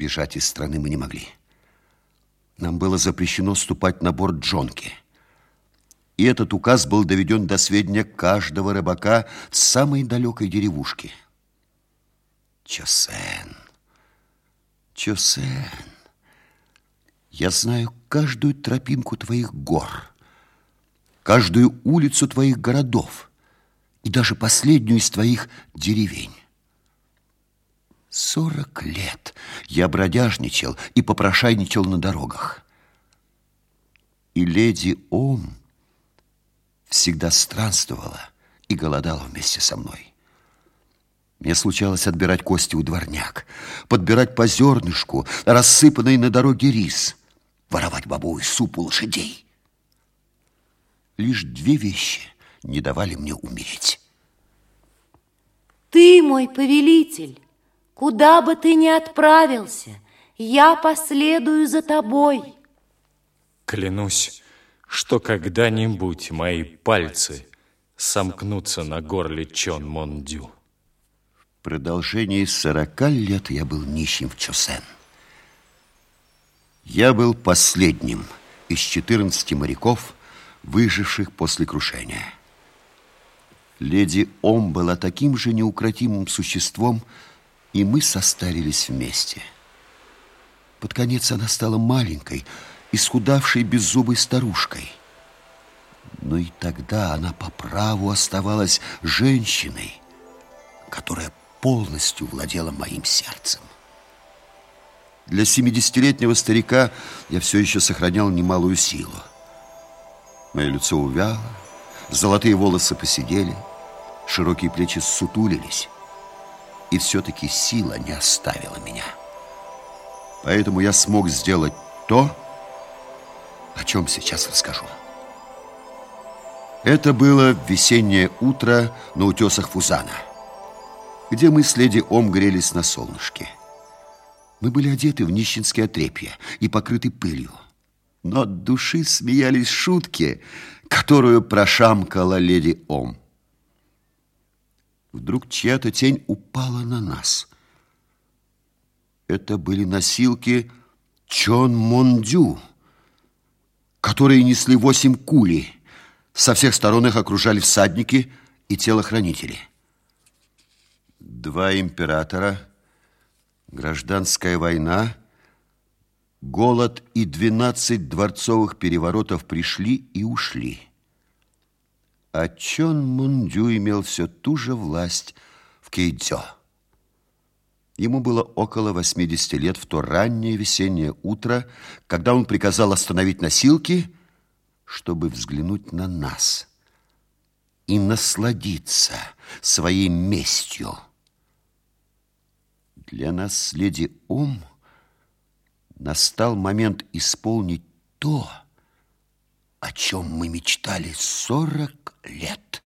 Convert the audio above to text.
Бежать из страны мы не могли. Нам было запрещено ступать на борт джонки. И этот указ был доведен до сведения каждого рыбака в самой далекой деревушке. Чосен, Чосен, я знаю каждую тропинку твоих гор, каждую улицу твоих городов и даже последнюю из твоих деревень. Сорок лет я бродяжничал и попрошайничал на дорогах. И леди Ом всегда странствовала и голодала вместе со мной. Мне случалось отбирать кости у дворняк, подбирать по зернышку, рассыпанный на дороге рис, воровать бобовый суп у лошадей. Лишь две вещи не давали мне умереть. Ты мой повелитель, куда бы ты ни отправился, я последую за тобой. Клянусь, что когда-нибудь мои пальцы сомкнутся на горле Чон Мондю. В продолжении сорока лет я был нищим в Чосен. Я был последним из 14 моряков, выживших после крушения. Леди Ом была таким же неукротимым существом, и мы состарились вместе. Под конец она стала маленькой, исхудавшей беззубой старушкой. Но и тогда она по праву оставалась женщиной, которая полностью владела моим сердцем. Для семидесятилетнего старика я все еще сохранял немалую силу. Мое лицо увяло, золотые волосы посидели, широкие плечи сутулились, и все-таки сила не оставила меня. Поэтому я смог сделать то, о чем сейчас расскажу. Это было весеннее утро на утесах Фузана, где мы с леди Ом грелись на солнышке. Мы были одеты в нищенские отрепья и покрыты пылью. Но от души смеялись шутки, которую прошамкала леди Ом. Вдруг чья-то тень упала на нас. Это были носилки Чон Мондю которые несли восемь кулей. Со всех сторон их окружали всадники и телохранители. Два императора, гражданская война, голод и двенадцать дворцовых переворотов пришли и ушли. А Чон Мундю имел все ту же власть в Кейдзё. Ему было около 80 лет в то раннее весеннее утро, когда он приказал остановить носилки, чтобы взглянуть на нас и насладиться своей местью. Для нас, леди Ом, настал момент исполнить то, о чем мы мечтали сорок лет.